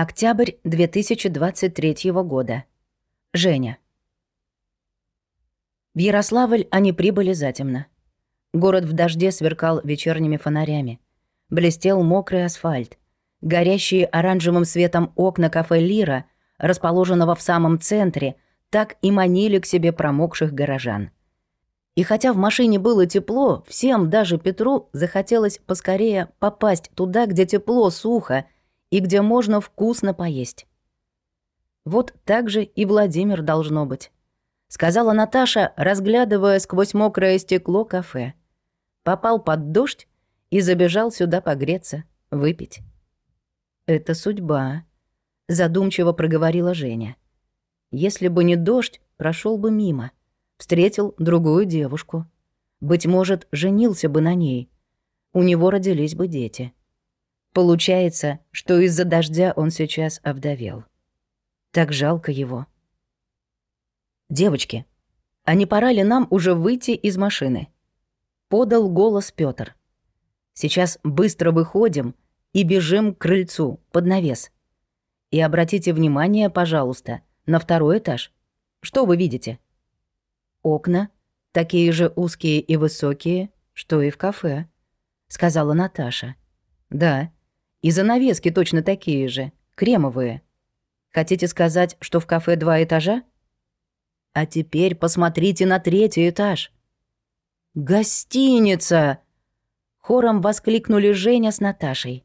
Октябрь 2023 года. Женя. В Ярославль они прибыли затемно. Город в дожде сверкал вечерними фонарями. Блестел мокрый асфальт. Горящие оранжевым светом окна кафе «Лира», расположенного в самом центре, так и манили к себе промокших горожан. И хотя в машине было тепло, всем, даже Петру, захотелось поскорее попасть туда, где тепло, сухо, и где можно вкусно поесть. Вот так же и Владимир должно быть, сказала Наташа, разглядывая сквозь мокрое стекло кафе. Попал под дождь и забежал сюда погреться, выпить. Это судьба, задумчиво проговорила Женя. Если бы не дождь, прошел бы мимо, встретил другую девушку. Быть может, женился бы на ней. У него родились бы дети. Получается, что из-за дождя он сейчас овдовел. Так жалко его. «Девочки, а не пора ли нам уже выйти из машины?» Подал голос Пётр. «Сейчас быстро выходим и бежим к крыльцу, под навес. И обратите внимание, пожалуйста, на второй этаж. Что вы видите?» «Окна, такие же узкие и высокие, что и в кафе», — сказала Наташа. «Да, и занавески точно такие же, кремовые. Хотите сказать, что в кафе два этажа? А теперь посмотрите на третий этаж. Гостиница! Хором воскликнули Женя с Наташей.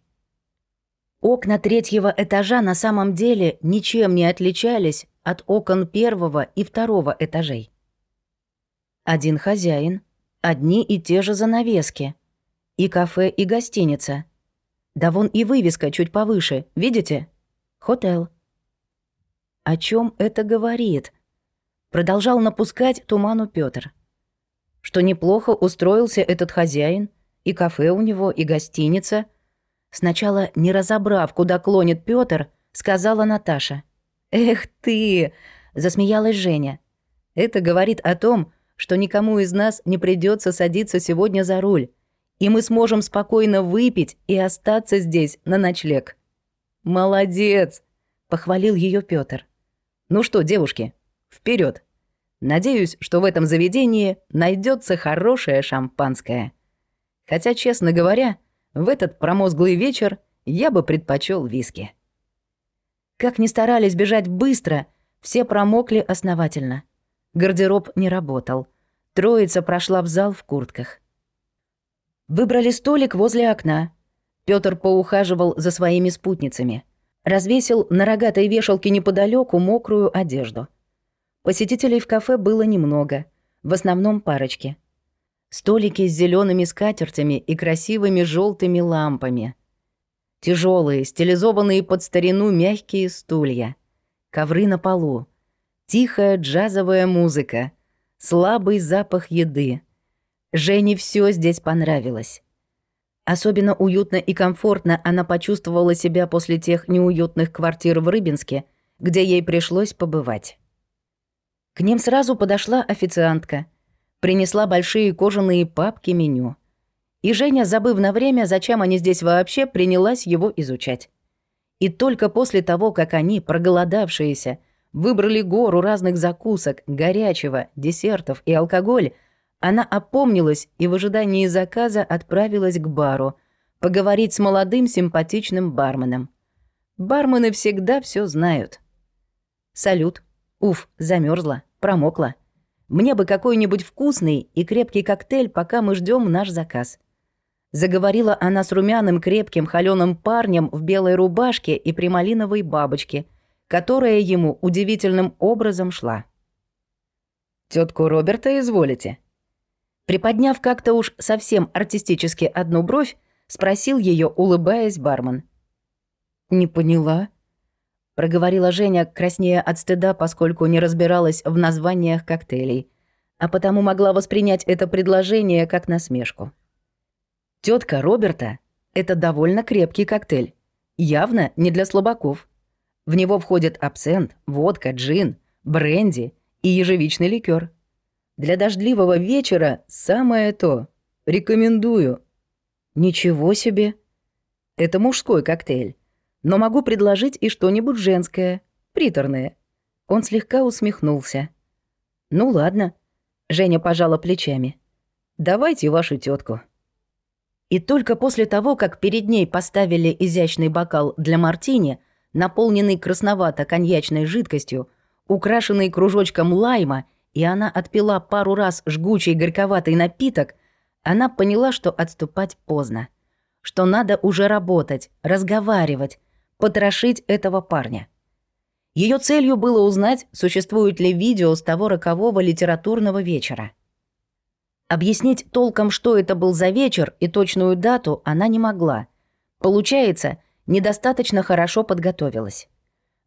Окна третьего этажа на самом деле ничем не отличались от окон первого и второго этажей. Один хозяин, одни и те же занавески. И кафе, и гостиница — да вон и вывеска чуть повыше, видите? Хотел. О чем это говорит? Продолжал напускать туману Пётр. Что неплохо устроился этот хозяин, и кафе у него, и гостиница. Сначала, не разобрав, куда клонит Пётр, сказала Наташа. «Эх ты!» — засмеялась Женя. «Это говорит о том, что никому из нас не придется садиться сегодня за руль и мы сможем спокойно выпить и остаться здесь на ночлег». «Молодец!» — похвалил ее Пётр. «Ну что, девушки, вперед! Надеюсь, что в этом заведении найдется хорошее шампанское. Хотя, честно говоря, в этот промозглый вечер я бы предпочел виски». Как ни старались бежать быстро, все промокли основательно. Гардероб не работал. Троица прошла в зал в куртках. Выбрали столик возле окна. Пётр поухаживал за своими спутницами. Развесил на рогатой вешалке неподалеку мокрую одежду. Посетителей в кафе было немного, в основном парочки. Столики с зелеными скатертями и красивыми желтыми лампами. Тяжелые, стилизованные под старину мягкие стулья. Ковры на полу. Тихая джазовая музыка. Слабый запах еды — Жене все здесь понравилось. Особенно уютно и комфортно она почувствовала себя после тех неуютных квартир в Рыбинске, где ей пришлось побывать. К ним сразу подошла официантка, принесла большие кожаные папки меню. И Женя, забыв на время, зачем они здесь вообще, принялась его изучать. И только после того, как они, проголодавшиеся, выбрали гору разных закусок, горячего, десертов и алкоголь, она опомнилась и в ожидании заказа отправилась к бару, поговорить с молодым симпатичным барменом. Бармены всегда все знают. «Салют. Уф, замерзла, промокла. Мне бы какой-нибудь вкусный и крепкий коктейль, пока мы ждем наш заказ». Заговорила она с румяным, крепким, холёным парнем в белой рубашке и при малиновой бабочке, которая ему удивительным образом шла. Тетку Роберта изволите?» Приподняв как-то уж совсем артистически одну бровь, спросил ее, улыбаясь бармен. «Не поняла?» — проговорила Женя, краснея от стыда, поскольку не разбиралась в названиях коктейлей, а потому могла воспринять это предложение как насмешку. Тетка Роберта — это довольно крепкий коктейль, явно не для слабаков. В него входят абсент, водка, джин, бренди и ежевичный ликер. Для дождливого вечера самое то. Рекомендую. Ничего себе. Это мужской коктейль. Но могу предложить и что-нибудь женское, приторное». Он слегка усмехнулся. «Ну ладно», — Женя пожала плечами. «Давайте вашу тетку. И только после того, как перед ней поставили изящный бокал для мартини, наполненный красновато-коньячной жидкостью, украшенный кружочком лайма, и она отпила пару раз жгучий горьковатый напиток, она поняла, что отступать поздно. Что надо уже работать, разговаривать, потрошить этого парня. Ее целью было узнать, существует ли видео с того рокового литературного вечера. Объяснить толком, что это был за вечер и точную дату, она не могла. Получается, недостаточно хорошо подготовилась.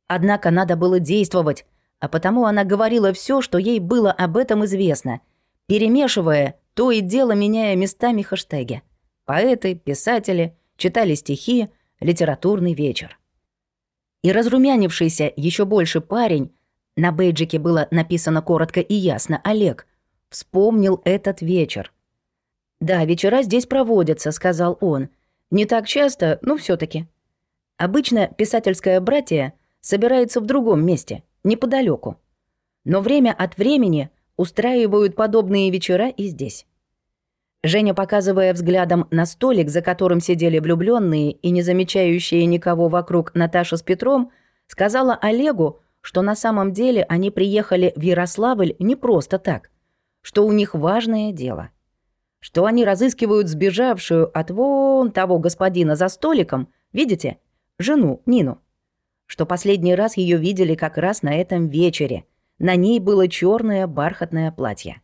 Однако надо было действовать, а потому она говорила все, что ей было об этом известно, перемешивая, то и дело меняя местами хэштеги. Поэты, писатели, читали стихи, литературный вечер. И разрумянившийся еще больше парень, на бейджике было написано коротко и ясно «Олег», Вспомнил этот вечер. «Да, вечера здесь проводятся», — сказал он. «Не так часто, но все таки Обычно писательское братье собирается в другом месте, неподалеку. Но время от времени устраивают подобные вечера и здесь». Женя, показывая взглядом на столик, за которым сидели влюбленные и не замечающие никого вокруг Наташа с Петром, сказала Олегу, что на самом деле они приехали в Ярославль не просто так что у них важное дело. Что они разыскивают сбежавшую от вон того господина за столиком, видите, жену Нину. Что последний раз ее видели как раз на этом вечере. На ней было черное бархатное платье.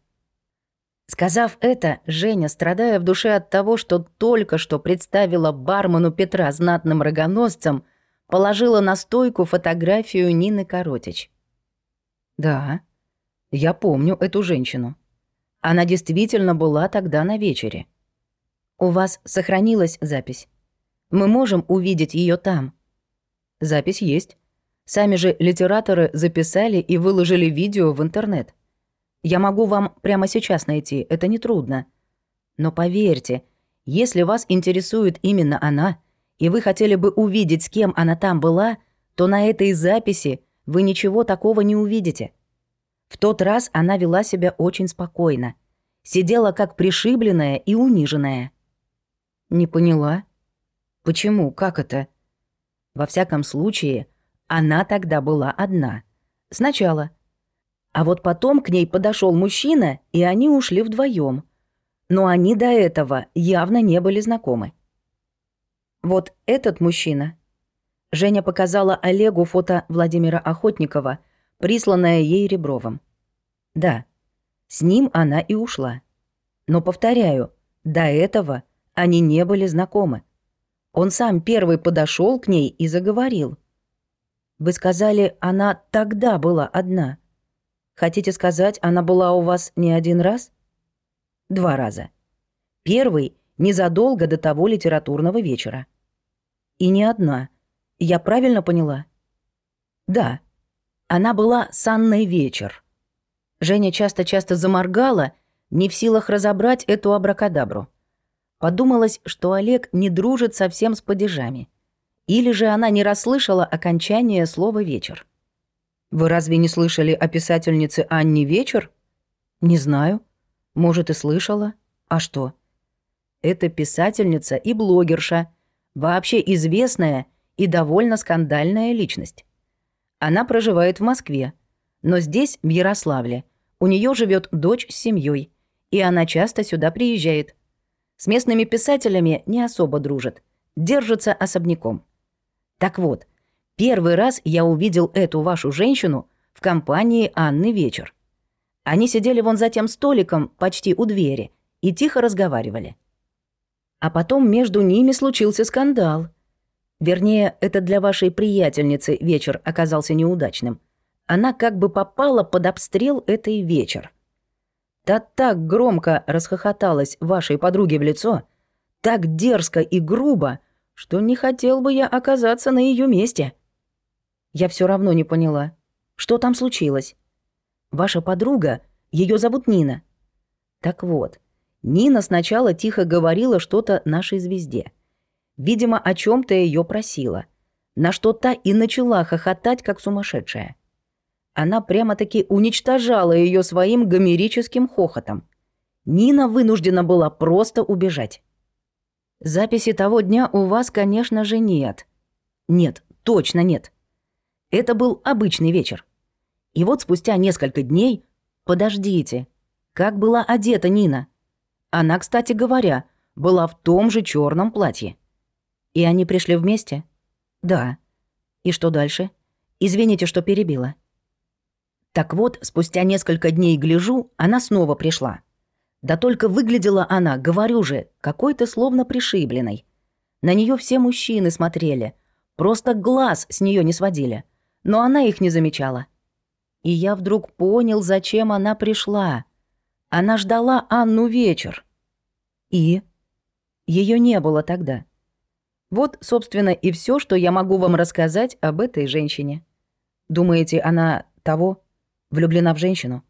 Сказав это, Женя, страдая в душе от того, что только что представила бармену Петра знатным рогоносцем, положила на стойку фотографию Нины Коротич. «Да, я помню эту женщину», она действительно была тогда на вечере. У вас сохранилась запись. Мы можем увидеть ее там. Запись есть. Сами же литераторы записали и выложили видео в интернет. Я могу вам прямо сейчас найти, это нетрудно. Но поверьте, если вас интересует именно она, и вы хотели бы увидеть, с кем она там была, то на этой записи вы ничего такого не увидите. В тот раз она вела себя очень спокойно. Сидела как пришибленная и униженная. Не поняла. Почему? Как это? Во всяком случае, она тогда была одна. Сначала. А вот потом к ней подошел мужчина, и они ушли вдвоем. Но они до этого явно не были знакомы. Вот этот мужчина. Женя показала Олегу фото Владимира Охотникова — присланная ей Ребровым. Да, с ним она и ушла. Но, повторяю, до этого они не были знакомы. Он сам первый подошел к ней и заговорил. Вы сказали, она тогда была одна. Хотите сказать, она была у вас не один раз? Два раза. Первый — незадолго до того литературного вечера. И не одна. Я правильно поняла? Да. Она была с Анной вечер. Женя часто-часто заморгала, не в силах разобрать эту абракадабру. Подумалось, что Олег не дружит совсем с падежами. Или же она не расслышала окончание слова «вечер». «Вы разве не слышали о писательнице Анне Вечер?» «Не знаю. Может, и слышала. А что?» «Это писательница и блогерша, вообще известная и довольно скандальная личность. Она проживает в Москве, но здесь, в Ярославле, у нее живет дочь с семьей, и она часто сюда приезжает. С местными писателями не особо дружит, держится особняком. Так вот, первый раз я увидел эту вашу женщину в компании Анны Вечер. Они сидели вон за тем столиком, почти у двери, и тихо разговаривали. А потом между ними случился скандал — Вернее, это для вашей приятельницы вечер оказался неудачным. Она как бы попала под обстрел этой вечер. Та так громко расхохоталась вашей подруге в лицо, так дерзко и грубо, что не хотел бы я оказаться на ее месте. Я все равно не поняла, что там случилось. Ваша подруга, ее зовут Нина. Так вот, Нина сначала тихо говорила что-то нашей звезде — Видимо, о чем то ее просила. на что та и начала хохотать, как сумасшедшая. Она прямо-таки уничтожала ее своим гомерическим хохотом. Нина вынуждена была просто убежать. Записи того дня у вас, конечно же, нет. Нет, точно нет. Это был обычный вечер. И вот спустя несколько дней... Подождите, как была одета Нина? Она, кстати говоря, была в том же черном платье. И они пришли вместе? Да. И что дальше? Извините, что перебила. Так вот, спустя несколько дней гляжу, она снова пришла. Да только выглядела она, говорю же, какой-то словно пришибленной. На нее все мужчины смотрели, просто глаз с нее не сводили, но она их не замечала. И я вдруг понял, зачем она пришла. Она ждала Анну вечер. И? Ее не было тогда. Вот, собственно, и все, что я могу вам рассказать об этой женщине. Думаете, она того? Влюблена в женщину?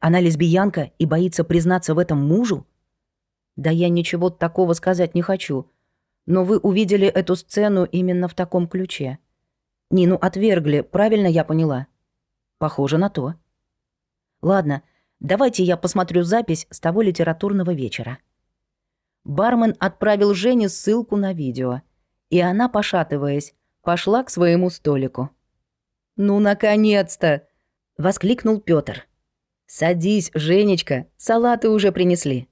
Она лесбиянка и боится признаться в этом мужу? Да я ничего такого сказать не хочу. Но вы увидели эту сцену именно в таком ключе. Нину отвергли, правильно я поняла? Похоже на то. Ладно, давайте я посмотрю запись с того литературного вечера. Бармен отправил Жене ссылку на видео, и она, пошатываясь, пошла к своему столику. «Ну, наконец-то!» — воскликнул Пётр. «Садись, Женечка, салаты уже принесли».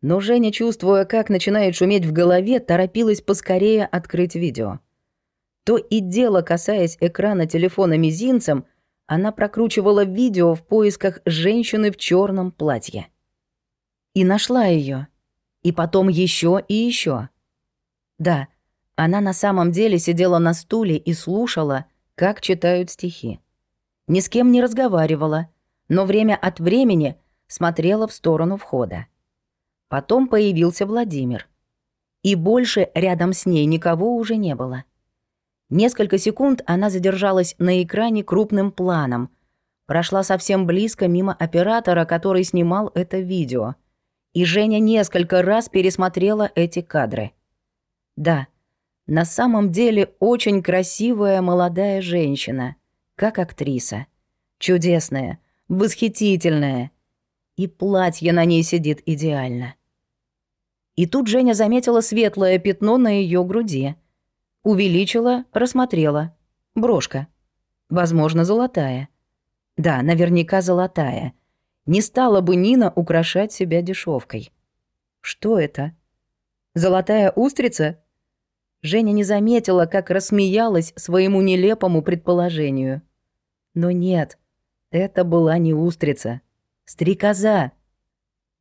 Но Женя, чувствуя, как начинает шуметь в голове, торопилась поскорее открыть видео. То и дело, касаясь экрана телефона мизинцем, она прокручивала видео в поисках женщины в черном платье. И нашла ее. И потом еще и еще. Да, она на самом деле сидела на стуле и слушала, как читают стихи. Ни с кем не разговаривала, но время от времени смотрела в сторону входа. Потом появился Владимир. И больше рядом с ней никого уже не было. Несколько секунд она задержалась на экране крупным планом, прошла совсем близко мимо оператора, который снимал это видео. И Женя несколько раз пересмотрела эти кадры. Да, на самом деле очень красивая молодая женщина, как актриса. Чудесная, восхитительная. И платье на ней сидит идеально. И тут Женя заметила светлое пятно на ее груди. Увеличила, рассмотрела. Брошка. Возможно, золотая. Да, наверняка золотая. Не стала бы Нина украшать себя дешевкой. Что это? Золотая устрица? Женя не заметила, как рассмеялась своему нелепому предположению. Но нет, это была не устрица. Стрекоза.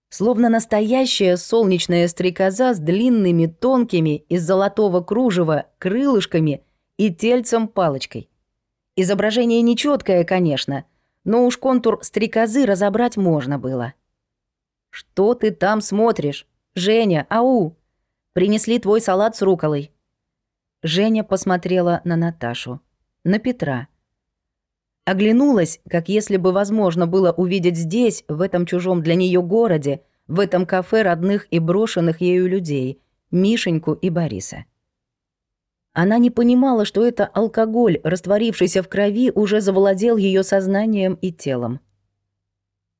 Словно настоящая солнечная стрекоза с длинными, тонкими, из золотого кружева, крылышками и тельцем-палочкой. Изображение нечеткое, конечно, но уж контур стрекозы разобрать можно было. «Что ты там смотришь? Женя, ау! Принесли твой салат с руколой». Женя посмотрела на Наташу, на Петра — Оглянулась, как если бы возможно было увидеть здесь, в этом чужом для нее городе, в этом кафе родных и брошенных ею людей, Мишеньку и Бориса. Она не понимала, что это алкоголь, растворившийся в крови, уже завладел ее сознанием и телом.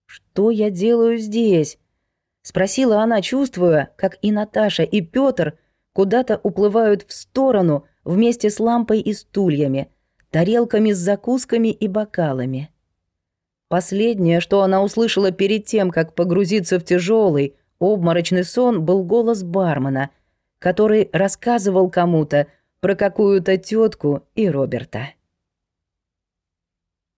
«Что я делаю здесь?» — спросила она, чувствуя, как и Наташа, и Пётр куда-то уплывают в сторону вместе с лампой и стульями — тарелками с закусками и бокалами. Последнее, что она услышала перед тем, как погрузиться в тяжелый, обморочный сон, был голос бармена, который рассказывал кому-то про какую-то тетку и Роберта.